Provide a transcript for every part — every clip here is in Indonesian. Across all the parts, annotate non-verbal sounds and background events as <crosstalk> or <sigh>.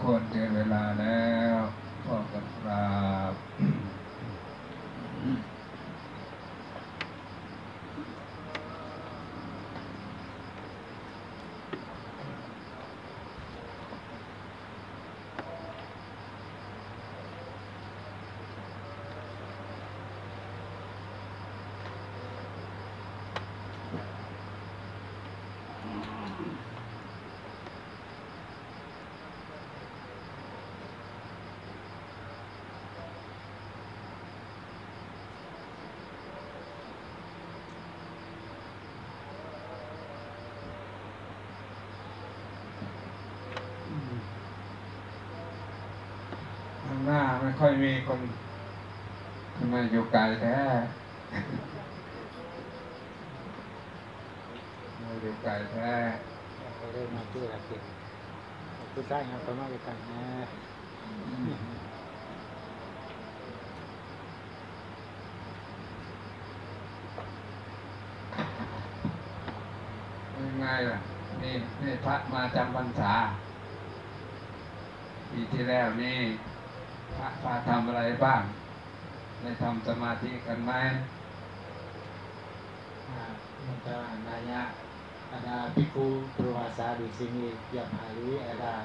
ควรเจอเวลาแล้วพ่อกับราบ ม่ค่อยมีคนทำไมอยู่ไกลแท้ทำไมอยู่ไกลแท้เราได้มาที่ละเกียรติผู้ชายครับประมาณกันนะยังไงล่ะนี่นี่พระมาจำพรรษาปีที่แล้วนี่ พระพาทำอะไรบ้าง ได้ทำสมาธิกันไหม Minta nanya ada biku berpuasa di sini tiap hari ada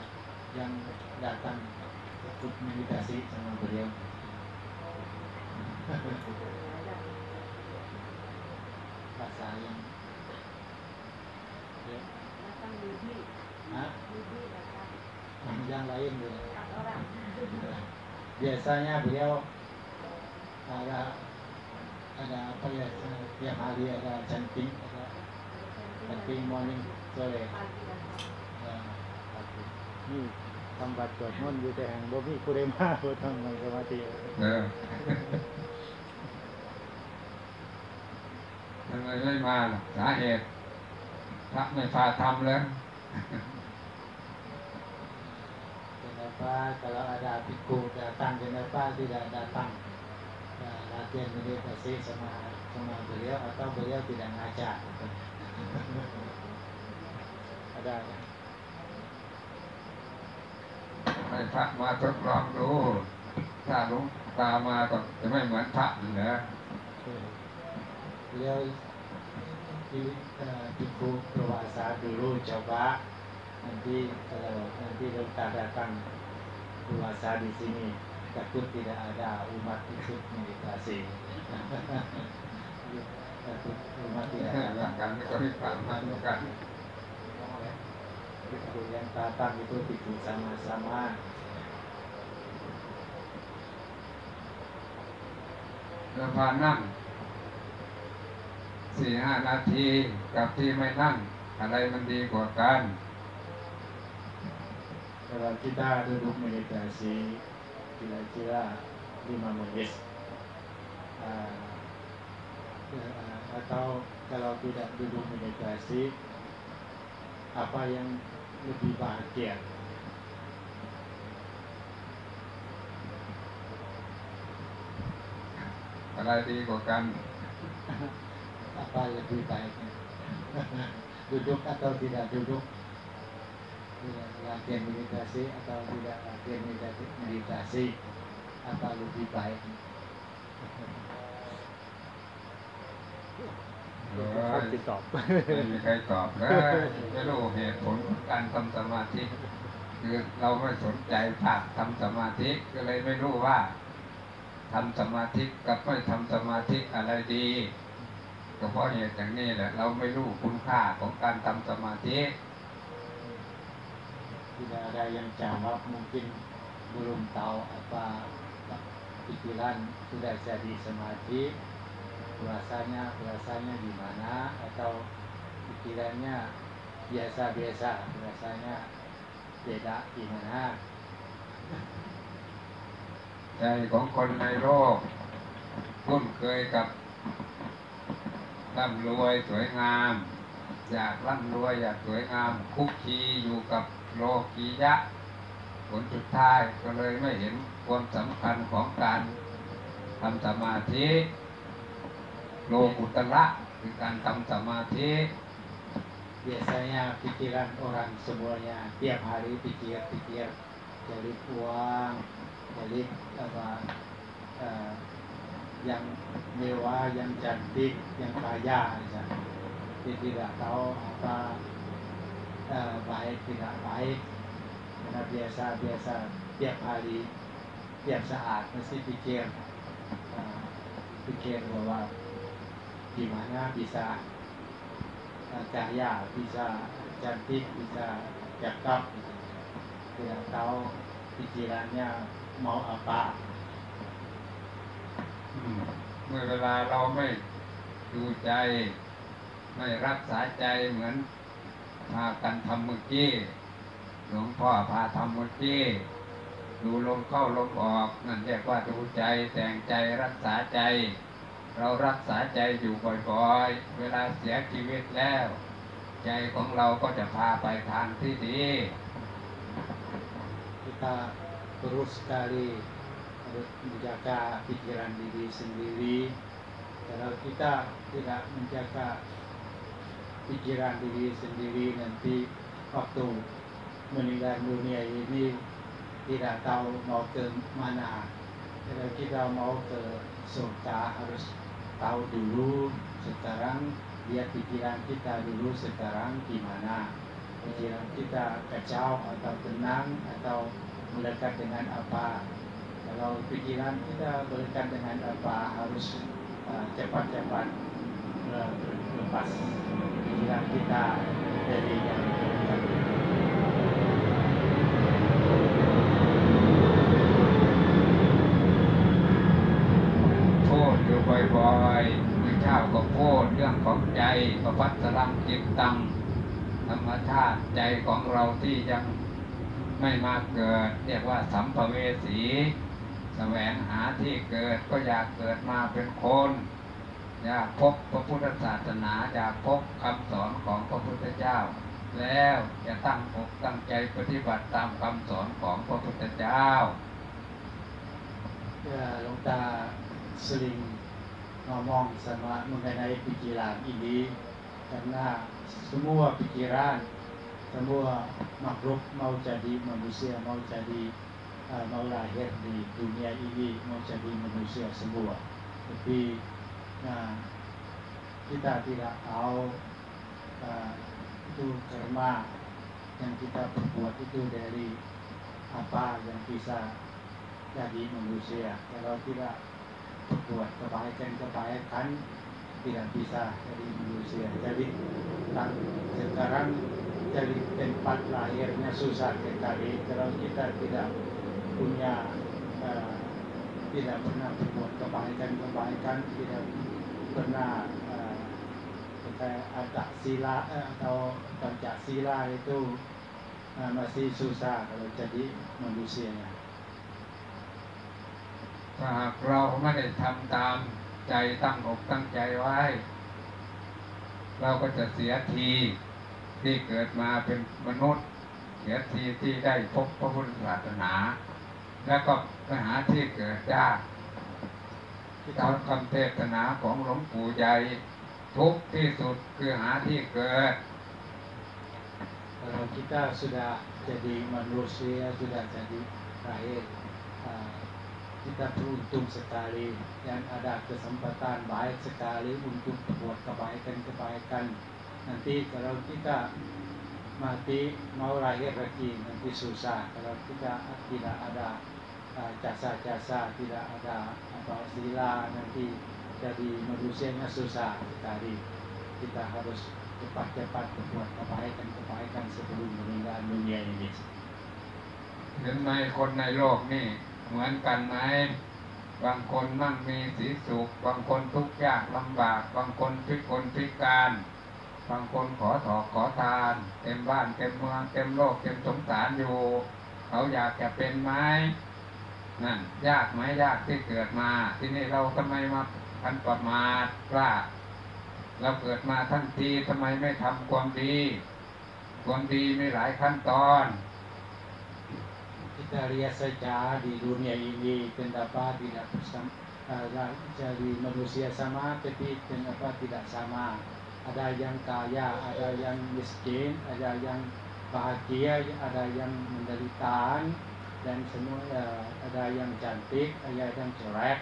yang datang ikut meditasi sama beliau. Rasa yang ya. datang Budi, Hah? Budi datang yang lain beliau. empat orang. biasanya beliau ada ada apa ya tiap hari ada chanting ada chanting morning sore Pagi dan ya, pagi.นี่ทำบัตรสวดมนต์อยู่แต่แห่งบ่มีผู้ใดมาบ่ต้องนั่งสมาธิ เออ <laughs> ทำไมไม่มาล่ะสาเหตุ พระไม่พาทำแล้ว <laughs> ฟ้าตลออาดาพิกูจะตั้งเป็นฟ้าที่ดาดาตั้งลาเตียนไม่ได้ภาษีสมาสมาบริยาต้องบริยาติดังอาจารย์อาจารย์ให้พระมาทดลองดูถ้าลุงตามาก็จะไม่เหมือนพระเหรอแล้วที่ที่ครูประวัติศาสตร์ดูรู้จักว่าอันที่อันที่เราตาดัง <laughs> ห้ผ่านมาด้วยกัน Biku yang datang itu biku sama-sama แล้วพานั่งสี่ห้านาทีกับที่ไม่นั่ง อะไรมันดีกว่ากัน kalau kita duduk meditasi kira-kira lima menit. Uh, atau kalau tidak duduk meditasi apa yang lebih bahagia? Kalau bukan <laughs> apa lebih baiknya? <laughs> Duduk atau tidak duduk? Latihan meditasi atau tidak latihan meditasi, meditasi apa lebih baik เออไม่มีใครตอบเลยไม่รู้เหตุผลของการทำสมาธิคือเราไม่สนใจภาคทำสมาธิก็เลยไม่รู้ว่าทำสมาธิกับไม่ทำสมาธิอะไรดีก็เพราะเหตุอย่างนี้แหละเราไม่รู้คุณค่าของการทำสมาธิ tidak ada yang jawab mungkin belum tahu apa pikiran sudah jadi samadhi puasanya puasanya gimana atau pikirannya biasa-biasa rasanya beda gimana ใจของคนในโลกคุ้นเคยกับร่ำรวยสวยงาม อยากร่ำรวยอยากสวยงาม คุกคีอยู่กับ โลกียะ ผลสุดท้ายก็เลยไม่เห็นความสำคัญของการทำสมาธิโลกุตระคือการทำสมาธิ biasanya pikiran orang semuanya tiap hari pikir-pikir jadi uang jadi apa uh, yang mewah yang cantik yang kaya aja dia tidak tahu apa uh, baik tidak baik karena biasa-biasa tiap hari tiap saat mesti pikir uh, pikir bahwa gimana bisa uh, kaya bisa cantik bisa cakep tidak tahu pikirannya mau apa เมื่อเวลาเราไม่ดูใจ ไม่รักษาใจเหมือนากันทำมื่อกี้หลวงพ่อพาทำมื่อกี้ดูลมเข้าลมออกนั่นเรียกว่าดูใจแต่งใจรักษาใจ เรารักษาใจอยู่บ่อยๆ เวลาเสียชีวิตแล้ว ใจของเราก็จะพาไปทางที่ดี kita terus sekali harus menjaga pikiran diri sendiri kalau kita tidak menjaga pikiran diri sendiri nanti waktu meninggal dunia ini tidak tahu mau ke mana. Kalau kita mau ke surga harus tahu dulu sekarang lihat pikiran kita dulu sekarang gimana. Pikiran kita kacau atau tenang atau melekat dengan apa. Kalau pikiran kita melekat dengan apa harus uh, cepat-cepat uh, lepas pikiran kita dari yang melekat พูดอยู่บ่อยๆมือเช้าก็พูดเรื่องของใจประพัสรังจิตตัง ธรรมชาติใจของเราที่ยังไม่มาเกิด เรียกว่าสัมภเวสี แสวงหาที่เกิดก็อยากเกิดมาเป็นคน อยากพบพระพุทธศาสนาอยากพบคำสอนของพระพุทธเจ้า แล้วจะตั้งอกตั้งใจปฏิบัติตามคำสอนของพระพุทธเจ้า Ya, Longta sering ngomong sama mengenai pikiran ini karena semua pikiran semua makhluk mau jadi manusia mau jadi uh, mau lahir di dunia ini mau jadi manusia semua tapi nah, kita tidak tahu uh, itu karma yang kita perbuat itu dari apa yang bisa jadi manusia. Kalau tidak berbuat kebaikan-kebaikan tidak bisa jadi manusia. Jadi sekarang jadi tempat lahirnya susah sekali kalau kita tidak punya uh, tidak pernah berbuat kebaikan-kebaikan tidak pernah uh, ada sila uh, atau pancasila itu uh, masih susah kalau jadi manusianya ถ้าหากเราไม่ได้ทำตามใจตั้งอกตั้งใจไว้ เราก็จะเสียทีที่เกิดมาเป็นมนุษย์ เสียทีที่ได้พบพระพุทธศาสนา แล้วก็ไปหาที่เกิดยาก ตามคำเทศนาของหลวงปู่ใหญ่ ทุกที่สุดคือหาที่เกิด Kalau kita sudah jadi manusia, sudah jadi lahir, kita beruntung sekali dan ada kesempatan baik sekali untuk berbuat kebaikan-kebaikan. Nanti kalau kita mati mau lahir lagi nanti susah kalau kita tidak ada uh, jasa-jasa, tidak ada apa sila nanti jadi manusianya susah sekali. Kita harus cepat-cepat berbuat kebaikan-kebaikan sebelum meninggal dunia ini. เห็นไหมคนในโลกนี่เหมือนกันไหมบางคนมั่งมีสีสุข บางคนทุกข์ยากลำบาก บางคนพิกลพิการ บางคนขอถอกขอทาน เต็มบ้านเต็มเมืองเต็มโลกเต็มสงสารอยู่ เขาอยากจะเป็นไหม นั่นยากไหมยากที่เกิดมา ที่นี่เราทำไมมาพันประมาทว่าเราเกิดมาทั้งทีทำไมไม่ทำความดี ความดีมีหลายขั้นตอน kita lihat saja di dunia ini kenapa tidak bersama uh, jadi manusia sama tapi kenapa tidak sama ada yang kaya, ada yang miskin, ada yang bahagia, ada yang menderita, dan semua ya, ada yang cantik, ada yang jelek.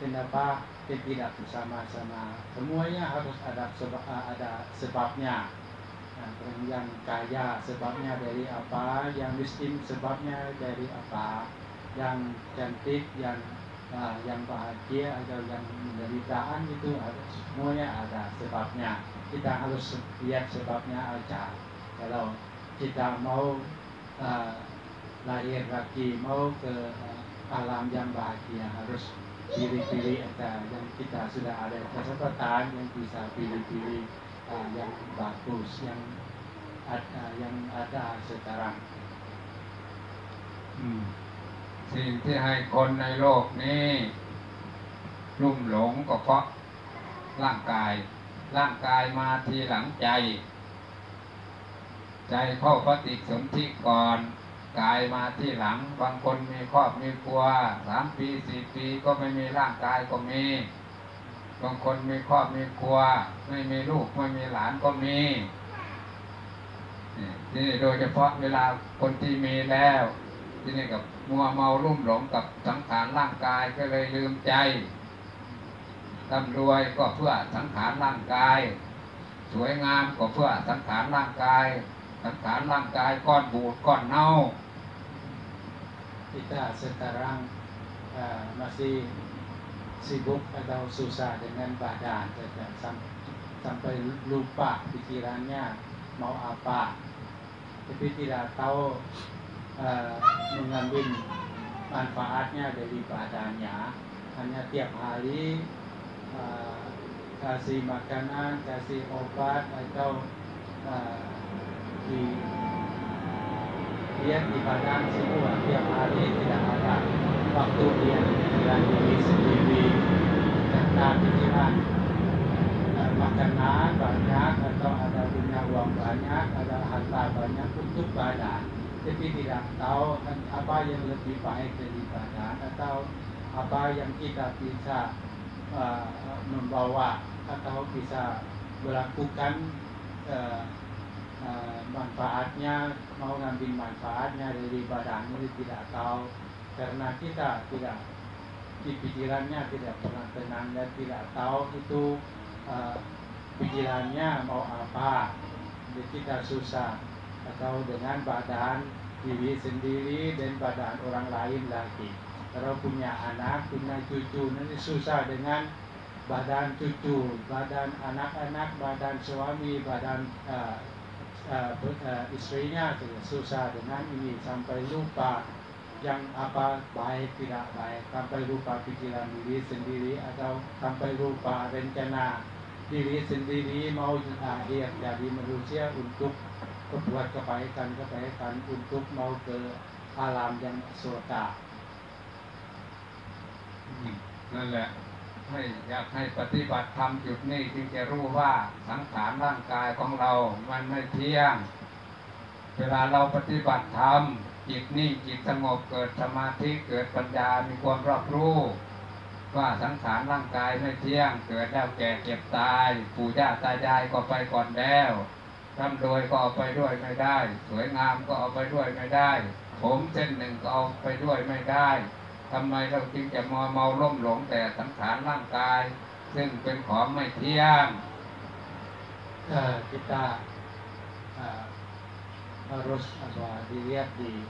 Kenapa tidak bersama-sama? Semuanya harus ada sebab, ada sebabnya. Nah, yang kaya sebabnya dari apa, yang miskin sebabnya dari apa, yang cantik, yang uh, yang bahagia atau yang penderitaan itu ada semuanya ada sebabnya kita harus lihat sebabnya aja kalau kita mau uh, lahir lagi mau ke alam yang bahagia harus pilih-pilih aja yang kita sudah ada kesempatan yang bisa pilih-pilih uh, yang bagus yang ada yang ada sekarang. Hmm. สิ่งที่ให้คนในโลกนี้ลุ่มหลงก็เพราะร่างกาย ร่างกายมาทีหลังใจ ใจเข้าปฏิสนธิก่อน กายมาที่หลัง บางคนมีครอบมีครัวสามปีสี่ปีก็ไม่มีร่างกายก็มี บางคนมีครอบมีครัว ไม่มีลูกไม่มีหลานก็มีนี่โดยเฉพาะเวลาคนที่มีแล้วที่นี่กับมัวเมารุ่มหลงกับสังขารร่างกายก็เลยลืมใจร่ำรวยก็เพื่อสังขารร่างกาย สวยงามก็เพื่อสังขารร่างกาย สังขารร่างกายก้อนบูดก้อนเน่า kita sekarang uh, masih sibuk atau susah dengan badan saja sampai lupa pikirannya mau apa tapi tidak tahu uh, mengambil manfaatnya dari badannya hanya tiap hari uh, kasih makanan, kasih obat atau uh, di lihat di badan semua tiap hari tidak ada waktu dia pikiran diri sendiri karena pikiran. Uh, makanan banyak atau ada punya uang banyak ada harta banyak untuk badan. Tapi tidak tahu apa yang lebih baik dari badan atau apa yang kita bisa uh, membawa atau bisa melakukan uh, uh, manfaatnya mau ngambil manfaatnya dari badan ini tidak tahu. Karena kita tidak di pikirannya tidak pernah tenang dan tidak tahu itu uh, pikirannya mau apa. Jadi kita susah. Atau dengan badan diri sendiri dan badan orang lain lagi. Kalau punya anak punya cucu nanti susah dengan badan cucu badan anak-anak badan suami badan uh, uh, uh, istrinya susah dengan ini sampai lupa yang apa baik tidak baik sampai lupa pikiran diri sendiri atau sampai lupa rencana diri sendiri mau akhir jadi manusia untuk berbuat kebaikan-kebaikan untuk mau ke alam yang surga. นั่นแหละ ให้อยากให้ปฏิบัติธรรมจุดนี้จึงจะรู้ว่าสังขารร่างกายของเรา มันไม่เที่ยง เวลาเราปฏิบัติธรรมจิตนิ่งจิตสงบเกิดสมาธิเกิดปัญญา มีความรอบรู้ ว่าสังขารร่างกายไม่เที่ยง เกิดแล้วแก่เก็บตาย ปู่ย่าตายายก็ไปก่อนแล้วร่ำรวยก็เอาไปด้วยไม่ได้ สวยงามก็เอาไปด้วยไม่ได้ ผมเส้นหนึ่งก็เอาไปด้วยไม่ได้ ทำไมเราจึงจะมัวเมาล่มหลงแต่สังขารร่างกาย ซึ่งเป็นของไม่เที่ยง uh, kita uh, harus apa dilihat di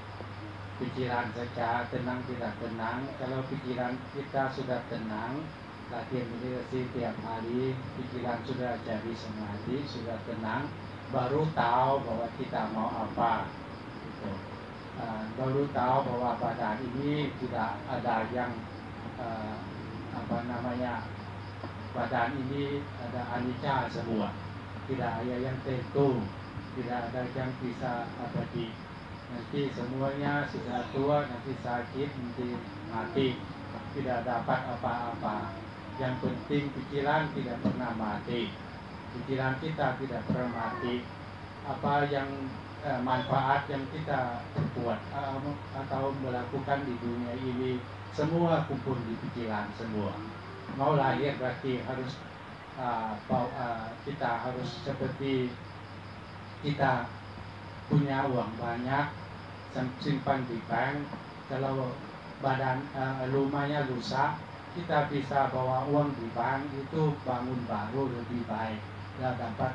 pikiran saja tenang tidak tenang kalau pikiran kita sudah tenang latihan meditasi tiap hari pikiran sudah jadi samadhi sudah tenang baru tahu bahwa kita mau apa gitu. uh, baru tahu bahwa badan ini tidak ada yang uh, apa namanya badan ini ada anicca semua. Tidak ada yang tentu tidak ada yang bisa abadi nanti semuanya sudah tua nanti sakit nanti mati. Tidak dapat apa-apa. Yang penting pikiran tidak pernah mati. Pikiran kita tidak pernah mati. Apa yang eh, manfaat yang kita perbuat eh, atau melakukan di dunia ini. Semua kumpul di pikiran semua. Mau lahir berarti harus uh, kita harus seperti kita punya uang banyak sim- simpan di bank. Kalau badan uh, rumahnya rusak kita bisa bawa uang di bank itu bangun baru lebih baik. Dan dapat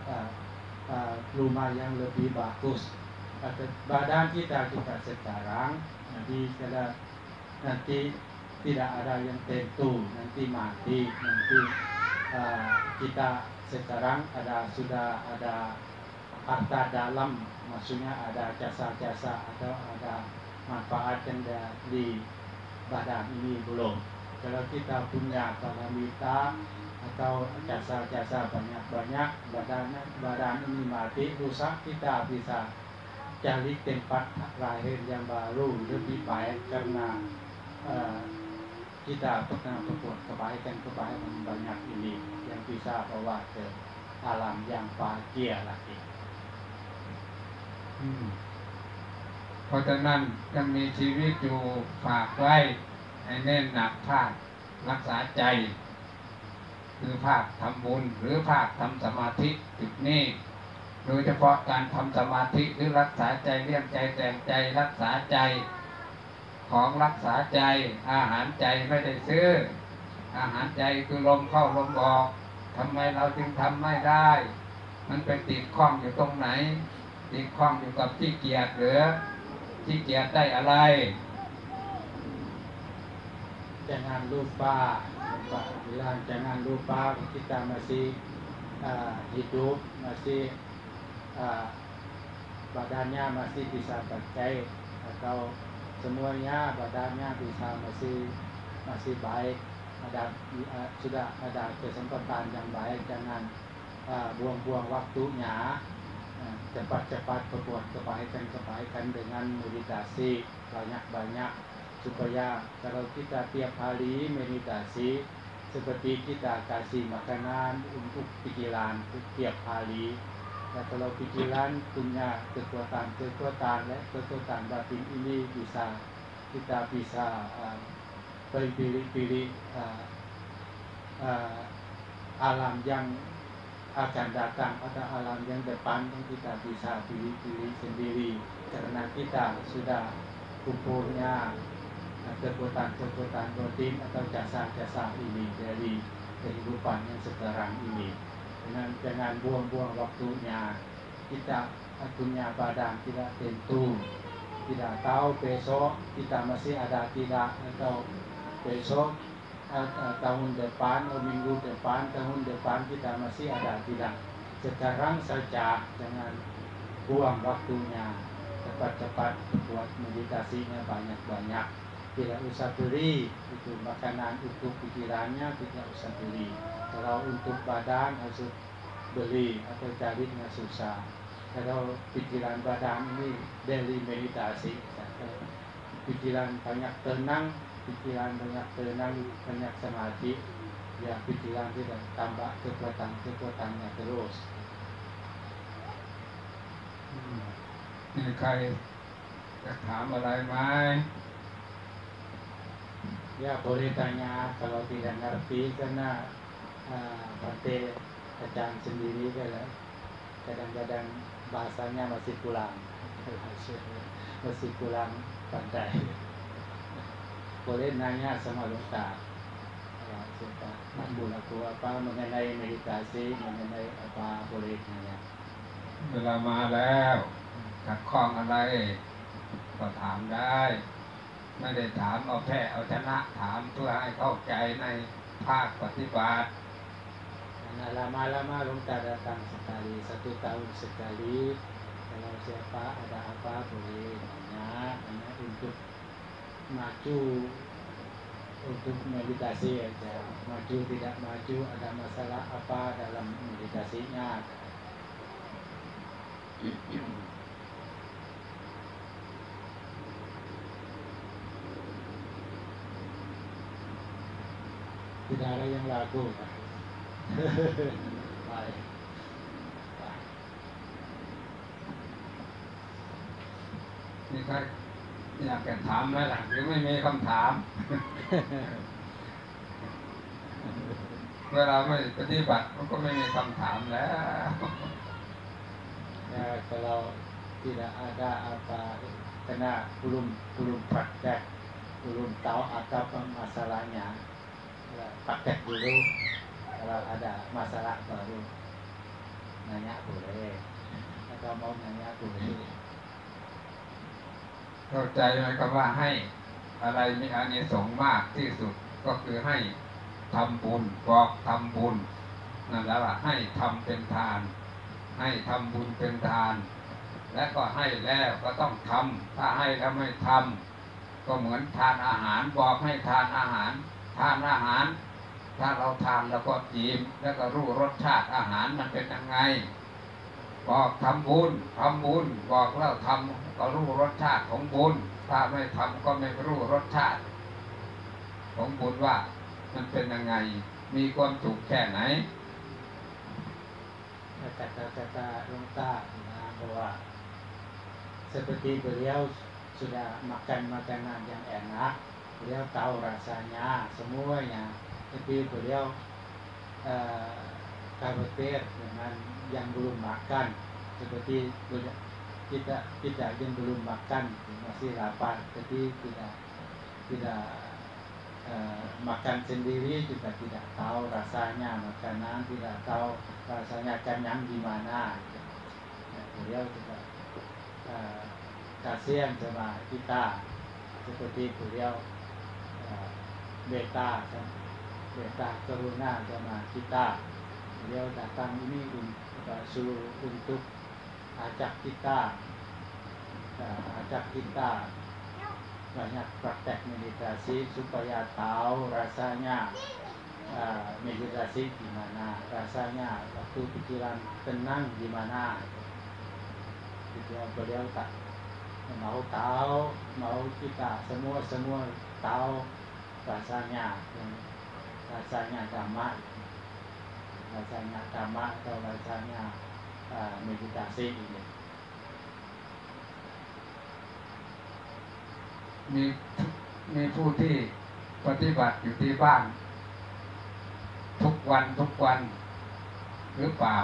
uh, rumah yang lebih bagus. Badan kita kita sekarang nanti kalau nanti tidak ada yang tentu nanti mati nanti uh, kita sekarang ada sudah ada harta dalam maksudnya ada jasa-jasa atau ada manfaat yang dari badan ini belum. Kalau kita punya kalamita atau jasa-jasa banyak-banyak badannya badan ini mati rusak kita bisa cari tempat lahir yang baru lebih baik karena eh, kita pernah berbuat kebaikan-kebaikan banyak ini yang bisa bawa ke alam yang bahagia lagi. อืมเพราะฉะนั้นยังมีชีวิตอยู่ฝากไว้ให้แน่นหนักภาครักษาใจ คือภาคทำบุญหรือภาคทำสมาธิจุดนี้โดยเฉพาะการทำสมาธิหรือรักษาใจเลี้ยงใจแต่งใจรักษาใจของรักษาใจอาหารใจไม่ได้ซื้อ อาหารใจคือลมเข้าลมออกทำไมเราจึงทำไม่ได้ มันไปติดข้องอยู่ตรงไหน ติดข้องอยู่กับที่เกียจหรือที่เกียจได้อะไร Jangan lupa, lupa. Bilang jangan lupa kita masih uh, hidup, masih uh, badannya masih bisa pakai atau semuanya badannya bisa masih masih baik. Ada uh, sudah ada kesempatan yang baik jangan uh, buang-buang waktunya uh, cepat-cepat berbuat kebaikan-kebaikan dengan meditasi banyak-banyak supaya kalau kita tiap hari meditasi seperti kita kasih makanan untuk pikiran tiap hari. Dan kalau pikiran punya kekuatan-kekuatan ya, kekuatan batin ini bisa kita bisa uh, pilih-pilih uh, uh, alam yang akan datang atau alam yang depan yang kita bisa pilih-pilih sendiri. Karena kita sudah kumpulnya kekuatan-kekuatan batin atau jasa-jasa ini dari kehidupan yang sekarang ini. Dengan jangan buang-buang waktunya kita punya badan tidak tentu. Tidak tahu besok kita masih ada tidak atau besok uh, tahun depan atau minggu depan tahun depan kita masih ada tidak. Sekarang saja jangan buang waktunya cepat-cepat buat meditasinya banyak-banyak tidak usah beli itu makanan untuk pikirannya tidak usah beli kalau untuk badan harus beli atau carinya susah kalau pikiran badan ini dari meditasi kalau pikiran banyak tenang pikiran banyak tenang banyak samadhi ya pikiran tidak tambah kekuatan kekuatannya terus มีใครจะถามอะไรไหม Ya boleh tanya kalau tidak ngerti karena uh, Bante kadang sendiri kan kadang-kadang bahasanya masih kurang masih kurang pandai boleh nanya sama Ustaz ya, Ustaz mampu laku apa mengenai meditasi mengenai apa boleh nanya เวลามาแล้วขัดข้องอะไรก็ถามได้ ไม่ได้ถามเอาแพ้เอาชนะถามเพื่อให้เข้าใจในภาคปฏิบัติ Karena lama-lama Lungta datang sekali, satu tahun sekali. Kalau siapa ada apa boleh tanya, hanya untuk maju untuk meditasi aja. Maju tidak maju ada masalah apa dalam meditasinya. บิดาและยังลากูไปนี่ใครอยากจะถามแล้วหลังหรือไม่มีคำถาม เวลาไม่ปฏิบัติมันก็ไม่มีคำถามแล้วแต่เรา tidak ada apa karena belum belum praktek belum tahu akar masalahnya praktek dulu kalau ada masalah baru nanya boleh atau mau nanya boleh เข้าใจไหมครับว่าให้อะไรมีอานิสงส์มากที่สุดก็คือให้ทำบุญบอกทำบุญนั่นแหละว่าให้ทำเป็นทาน ให้ทำบุญเป็นทาน และก็ให้แล้วก็ต้องทำถ้าให้แล้วไม่ทำก็เหมือนทานอาหารบอกให้ทานอาหาร ทานอาหาร ถ้าเราทานแล้วก็อิ่มแล้วก็รู้รสชาติอาหารมันเป็นยังไงบอกทำบุญทำบุญบอกแล้วทำก็รู้รสชาติของบุญ ถ้าไม่ทำก็ไม่รู้รสชาติ ของบุญว่ามันเป็นยังไง มีความสุขแค่ไหน kata-kata lengkap nah, bahwa seperti beliau sudah makan makanan yang enak beliau tahu rasanya semuanya. Tapi beliau uh, khawatir dengan yang belum makan. Seperti kita kita yang belum makan masih lapar. Jadi tidak tidak eh, makan sendiri juga tidak tahu rasanya makanan tidak tahu rasanya kenyang gimana. Nah, beliau juga eh, kasihan sama kita. Seperti beliau eh, beta sama- beta keruna sama kita. Beliau datang ini un- eh, untuk ajak kita. Eh, ajak kita. Banyak praktek meditasi supaya tahu rasanya. Uh, meditasi gimana rasanya? Waktu pikiran tenang gimana? Gitu beliau tak mau tahu mau kita semua semua tahu rasanya yang rasanya dhamma rasanya dhamma atau rasanya uh, meditasi ini มีมีผู้ที่ปฏิบัติอยู่ที่บ้าน ทุกวันทุกวัน หรือเปล่า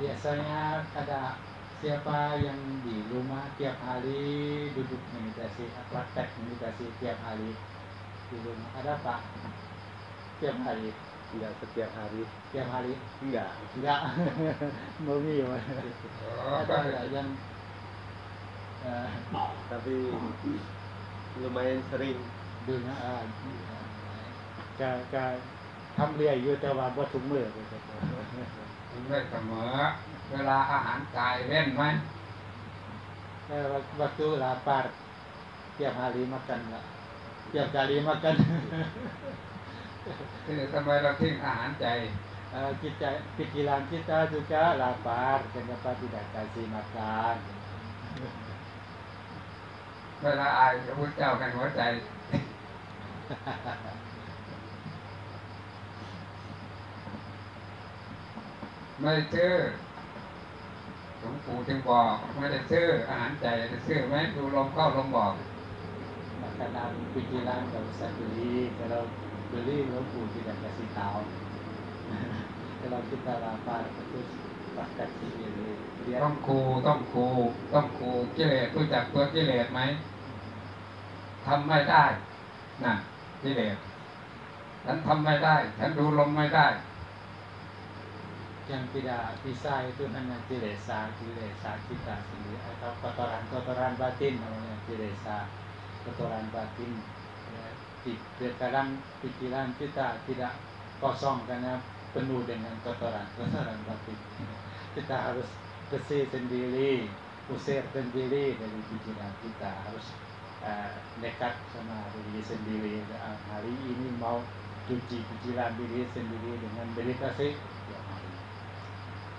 Biasanya ada siapa yang di rumah tiap hari duduk meditasi, praktek meditasi tiap hari di rumah? Ada pak? Tiap hari, Enggak setiap hari. tiap hari? Enggak. Enggak. <laughs> Mami ya Mas. อ๋อ Ada nggak yang eh, Tapi lumayan sering. ดูนะอ่าจะจะทำเรียอยู่แต่ว่าบ่ถุงมือ มันได้เสมอ เวลาอาหารกายเล่นไหมวัตถุลาปาร์เกี่ยบหาลีมากันละเกี่ยบกาลีมากันทำไมเราทิ้งอาหารใจจิตใจพิจิลังคิตาจุกะลาปาร์เป็นปฏิบัติการสีมากานเวลาอายพระพุทธเจ้ากันหัวใจไม่เจอ หลวงปู่จึงบอกไม่ได้ซื้ออาหารใจจะซื้อไหมดูลมเข้าลมบอก makanan pikiran nggak usah beli kalau beli lembu tidak kasih tahu kalau kita lapar terus makan sendiri ต้ lihat องครูต้องครูต้องครูกิเลสรู้จักตัวกิเลสไหมทำไม่ได้น่ะกิเลสฉันทำไม่ได้ ฉันดูลมไม่ได้ yang tidak bisa itu hanya kilesa kilesa kita sendiri atau kotoran kotoran batin namanya kilesa kotoran batin. Ya, di- terkadang pikiran kita tidak kosong karena penuh dengan kotoran kotoran batin. <laughs> Kita harus bersih sendiri usir sendiri dari pikiran kita. Harus eh, dekat sama diri sendiri. Hari ini mau cuci pikiran diri sendiri dengan meditasi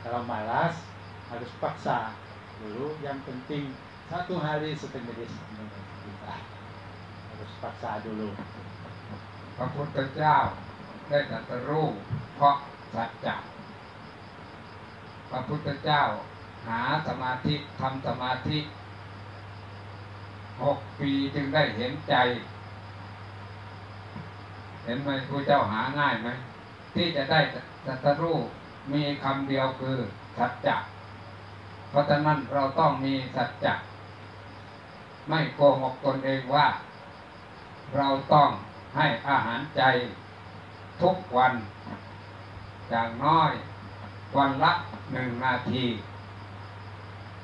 kalau malas harus paksa dulu yang penting satu hari setengah kita harus paksa dulu พระพุทธเจ้าได้ตรัสรู้เพราะสัจจะพระพุทธเจ้าหาสมาธิทำสมาธิหกปีจึงได้เห็นใจ เห็นไหมพระเจ้าหาง่ายไหมที่จะได้ตรัสรู้ มีคำเดียวคือสัจจะเพราะฉะนั้นเราต้องมีสัจจะไม่โกหกตนเองว่า เราต้องให้อาหารใจทุกวัน อย่างน้อย วันละหนึ่งนาที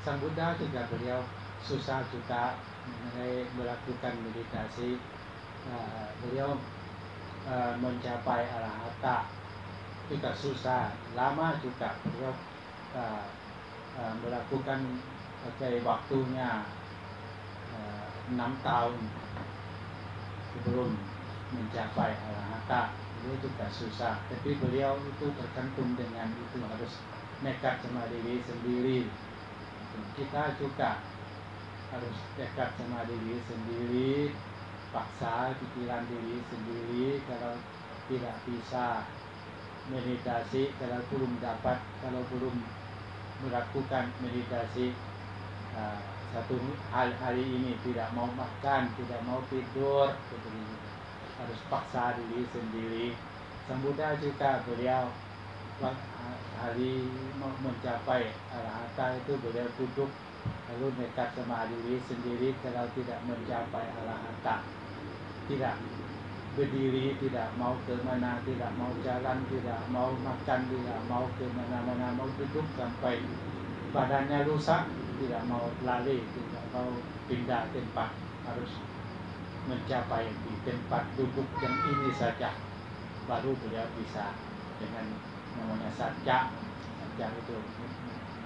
Sang Buddha juga beliau susah juga mengenai melakukan meditasi. Uh, beliau uh, mencapai arahata juga susah, lama juga beliau uh, uh, melakukan pakai waktunya uh, enam tahun sebelum mencapai arahata. Beliau juga susah, tapi beliau itu tergantung dengan itu harus nekat sama diri sendiri kita juga harus dekat sama diri sendiri paksa pikiran diri sendiri kalau tidak bisa meditasi kalau belum dapat kalau belum melakukan meditasi uh, satu hari, hari ini tidak mau makan tidak mau tidur harus paksa diri sendiri. Sambuddha juga beliau hari mencapai arahata itu beliau duduk lalu nekat sama diri sendiri kalau tidak mencapai arahata tidak berdiri tidak mau ke mana tidak mau jalan tidak mau makan tidak mau ke mana-mana mau duduk sampai badannya rusak tidak mau lari tidak mau pindah tempat. Harus mencapai di tempat duduk yang ini saja. Baru beliau bisa dengan namanya sajak sajak itu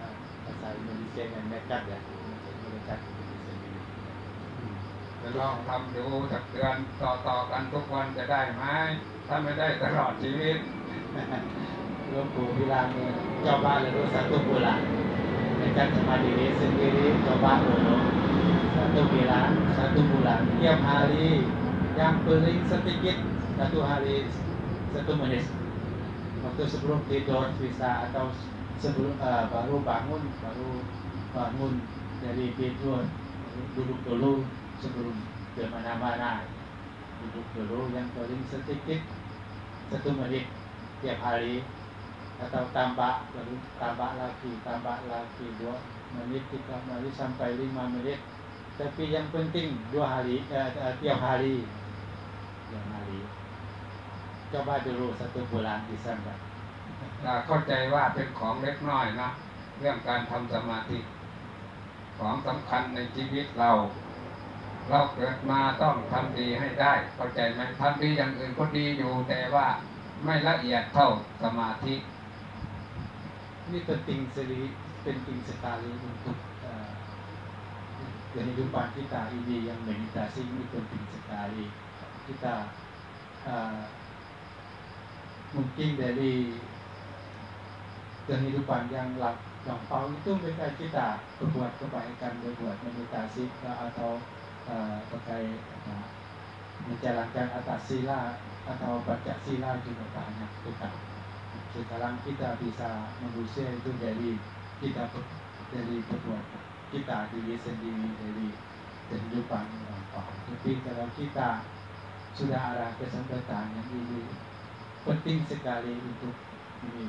uh, bahasa Indonesia yang nekat ya sendiri จะลองทำดูจักเดือนต่อต่อกันทุกวันจะได้ไหมถ้าไม่ได้ตลอดชีวิตหลวงปู่พิรามเจ้าบ้านเลยรู้สัตว์ปุระในการสมาธินี้สิ่งนี้เจ้าบ้านหลยรู้สัตว์ปุระสัตว์ปุระเยี่ยมฮารียังเปริสติกิจ satu hari satu menit waktu sebelum tidur bisa atau sebelum uh, baru bangun baru bangun dari tidur duduk dulu sebelum ke mana-mana duduk dulu yang paling sedikit satu menit tiap hari atau tambah lalu tambah lagi tambah lagi dua menit tiga menit sampai lima menit tapi yang penting dua hari uh, tiap hari tiap hari coba dulu satu bulan bisa enggak เข้าใจว่าเป็นของเล็กน้อยนะ เรื่องการทำสมาธิ ของสำคัญในชีวิตเรา เราเกิดมาต้องทำดีให้ได้เข้าใจไหมทำดีอย่างอื่นก็ดีอยู่แต่ว่าไม่ละเอียดเท่าสมาธิ ini penting sekali penting sekali untuk uh, kehidupan kita ini yang meditasi ini penting sekali kita uh, mungkin dari kehidupan yang gampang itu mereka kita berbuat kebaikan berbuat meditasi atau pakai uh, menjalankan atas sila atau baca sila juga banyak kita sekarang kita bisa mengusir itu dari kita dari berbuat kita diri sendiri dari kehidupan tapi kalau kita sudah arah kesempatan yang ini penting sekali untuk ini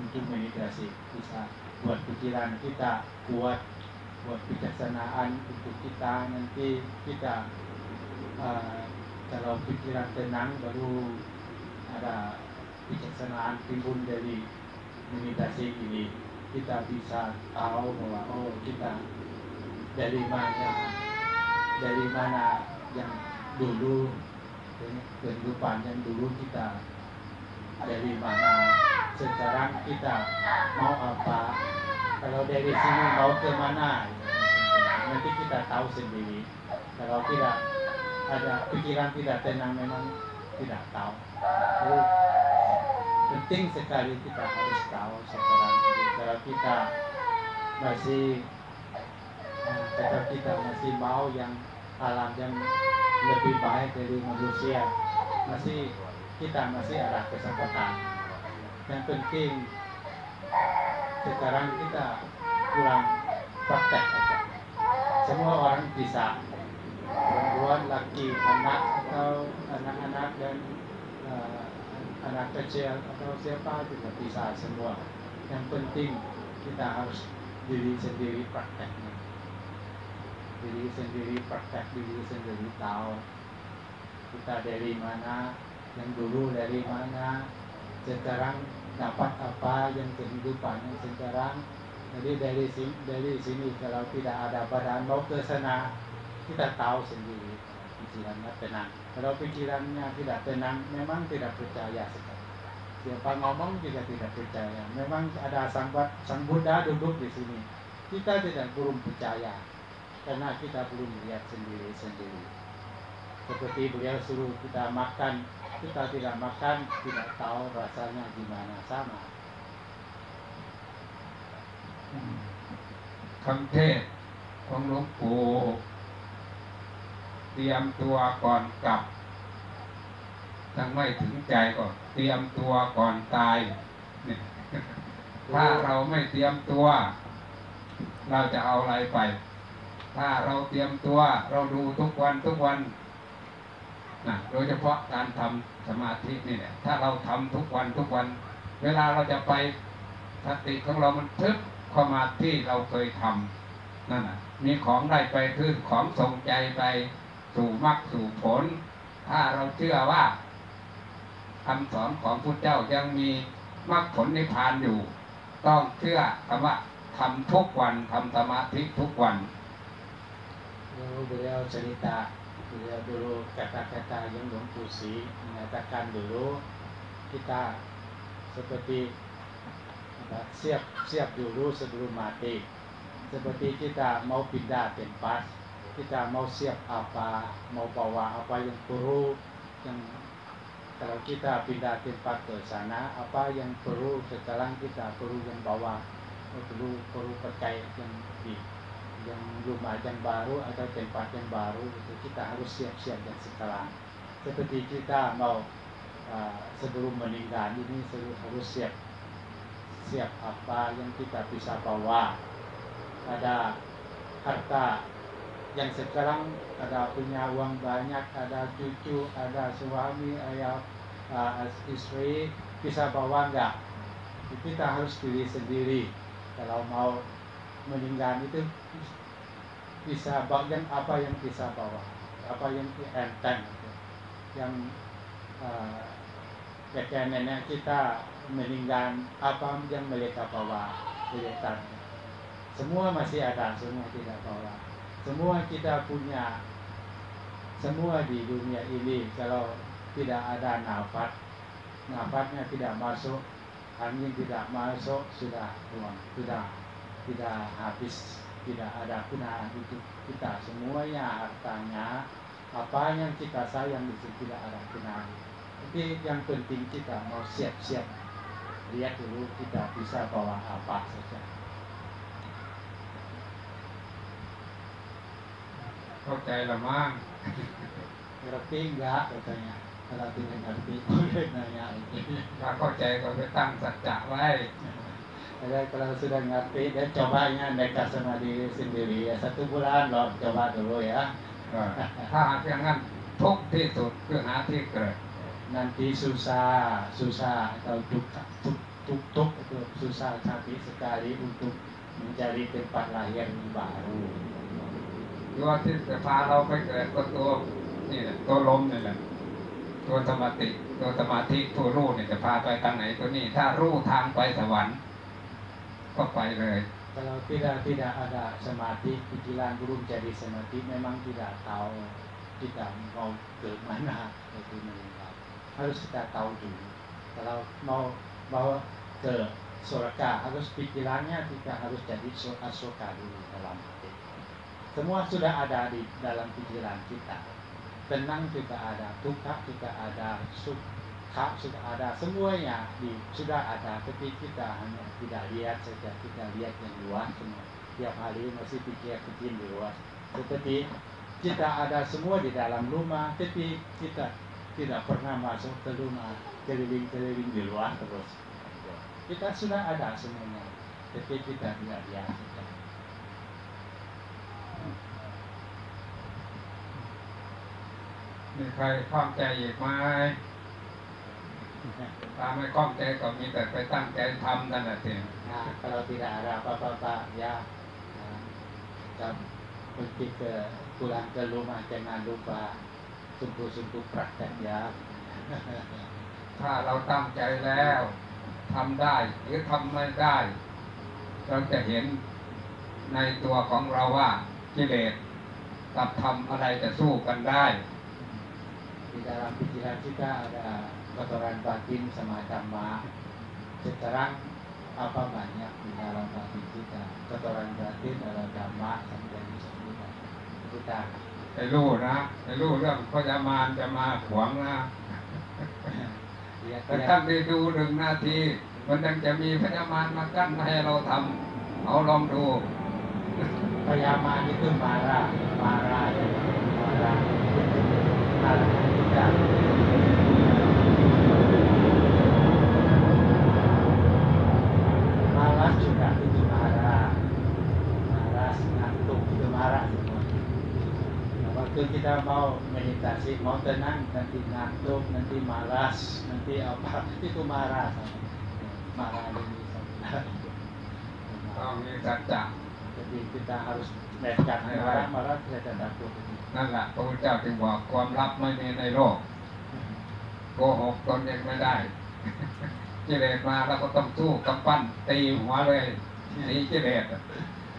untuk meditasi bisa buat pikiran kita kuat buat kebijaksanaan untuk kita. Nanti kita uh, kalau pikiran tenang baru ada kebijaksanaan timbul dari meditasi ini kita bisa tahu bahwa oh kita dari mana dari mana yang dulu kehidupan yang dulu kita dari mana. Sekarang kita mau apa kalau dari sini mau ke mana? Nanti kita tahu sendiri. Kalau tidak ada pikiran tidak tenang memang tidak tahu. Jadi, penting sekali kita harus tahu sekarang kalau kita masih kalau kita masih mau yang alam yang lebih baik dari manusia masih kita masih ada kesempatan. Yang penting sekarang kita kurang praktek aja semua orang bisa perempuan laki anak atau anak-anak dan uh, anak kecil atau siapa juga bisa semua. Yang penting kita harus diri sendiri prakteknya. Diri sendiri praktek, diri sendiri tahu kita dari mana, yang dulu dari mana, sekarang dapat apa yang kehidupan yang sekarang. Jadi dari sini, dari sini kalau tidak ada badan mau ke sana, kita tahu sendiri pikirannya tenang. Kalau pikirannya tidak tenang, memang tidak percaya sekali. Siapa ngomong juga tidak percaya. Memang ada sang, sang Buddha duduk di sini. Kita tidak belum percaya karena kita belum lihat sendiri-sendiri. Seperti beliau suruh kita makan, kita tidak makan, tidak tahu rasanya gimana sama. คำเทศของหลวงปู่เตรียมตัวก่อนกลับทั้งไม่ถึงใจก่อนเตรียมตัวก่อนตายเนี่ยถ้าเราไม่เตรียมตัว เราจะเอาอะไรไป ถ้าเราเตรียมตัว เราดูทุกวันทุกวันนะโดยเฉพาะการทำ สมาธินี่แหละถ้าเราทำทุกวันทุกวัน เวลาเราจะไปสติของเรามันทึบเข้ามาที่เราเคยทำนั่นน่ะมีของได้ไปคือของส่งใจไปสู่มรรคสู่ผล ถ้าเราเชื่อว่าคำสอนของพุทธเจ้ายังมีมรรคผลนิพพานอยู่ ต้องเชื่อคำว่าทำทุกวันทำสมาธิทุกวัน Lalu beliau cerita, beliau dulu kata-kata yang Hong Pusi mengatakan dulu kita seperti siap siap dulu sebelum mati. Seperti kita mau pindah tempat, kita mau siap apa, mau bawa apa yang perlu, yang kalau kita pindah tempat ke sana, apa yang perlu sekarang kita perlu yang bawa, perlu perlu pakai yang di yang rumah yang baru atau tempat yang baru itu kita harus siap-siap dan sekarang. Seperti kita mau uh, sebelum meninggal ini harus siap siap apa yang kita bisa bawa. Ada harta yang sekarang ada punya uang banyak ada cucu ada suami ada uh, istri bisa bawa enggak kita harus pilih sendiri. Kalau mau meninggal itu bisa bagian apa yang bisa bawa apa yang enteng gitu. yang uh, kakek nenek kita meninggal apa yang mereka bawa kelihatan semua masih ada semua tidak bawa semua kita punya semua di dunia ini kalau tidak ada nafas nafasnya tidak masuk angin tidak masuk sudah buang sudah tidak habis tidak ada kunaan itu kita. Semuanya hartanya apa yang kita sayang itu tidak ada kunaan tapi yang penting kita mau siap-siap. Lihat dulu kita bisa bawa apa saja. Oke, saya lemah ngerti enggak katanya? Kalau tidak ngerti nanya. Nggak percaya saya kalau kita saja baik Jadi kalau sudah ngerti dan cobanya nekat sama diri sendiri ya satu bulan loh coba dulu ya. Nah, yang kan tuk itu ke hati ke. Nanti susah, susah atau duka, tuk, tuk, tuk itu susah tapi sekali untuk mencari tempat lahir baru. Dua titik kalau kita ikut tuh, ini tuh lom ini lah. ตัวสมาธิตัวสมาธิตัวรู้เนี่ยจะพาไปทางไหนตัวนี้ ถ้ารู้ทางไปสวรรค์ ก็ไปเลย kalau tidak tidak ada semati pikiran belum jadi semati memang tidak tahu kita mau ke mana itu meninggal harus kita tahu dulu kalau mau mau ke surga harus pikirannya kita harus jadi surga dulu dalam hati semua sudah ada di dalam pikiran kita tenang juga ada duka juga ada hak sudah ada semuanya. Di, sudah ada tapi kita hanya tidak lihat saja. Kita lihat yang luas semua. Tiap hari masih pikir kecil luar. Tetapi kita ada semua di dalam rumah tapi kita tidak pernah masuk ke rumah keliling-keliling di luar terus. Kita sudah ada semuanya tapi kita tidak lihat มีใครความใจเย็นไหม องใจอีกไหมถ้าไม่คล่องใจก็มีแต่ไปตั้งใจทำนั่นแหละสิ Nah, kalau tidak ada apa-apa, ya nah, jam pergi ke pulang ke rumah jangan lupa sungguh-sungguh praktek ya. ถ้าเราตั้งใจแล้วทำได้หรือทำไม่ได้ เราจะเห็นในตัวของเราว่ากิเลสกับธรรมอะไรจะสู้กันได้ Di dalam pikiran kita ada kotoran batin sama dhamma. Sekarang apa banyak di dalam batin kita? Kotoran batin ada dhamma sama dari kita. Kita ไอ้รู้นะไอ้รู้เรื่องพยามารจะมาขวางนะ lihat แต่ lihat ท่านได้ดูหนึ่งนาที มันยังจะมีพยามารมากั้นไม่ให้เราทำเอาลองดู Payaman itu marah, marah, marah, marah kita. Malas juga itu marah, malas ngantuk itu marah semua. Nah, waktu kita mau meditasi, mau tenang, nanti ngantuk, nanti malas, nanti apa, itu marah sama. Marah ini sama. ต้องมีสัจจะ Jadi kita harus netkan marah-marah saya tidak takut. นั่นแหละพระพุทธเจ้าจึงบอกความลับไม่มีในโลกโกหกตนเองไม่ได้กิเลสมาเราก็ต้องสู้กับปั้นตีหัวเลยตีกิเลส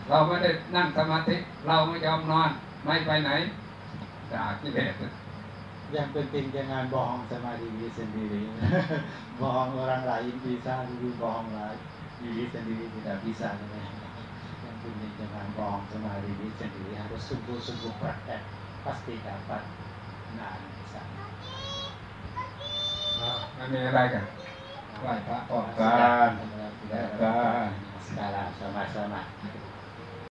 เราไม่ได้นั่งสมาธิเราไม่ยอมนอน ไม่ไปไหน Yang penting jangan bohong sama diri sendiri. bohong orang lain bisa, tapi bohong lagi diri sendiri tidak bisa. Yang penting jangan bohong sama diri sendiri. Harus sungguh-sungguh praktek, pasti dapat. Nah, bisa. Nah, ini lagi. Baik, Pak. Oh, sama-sama.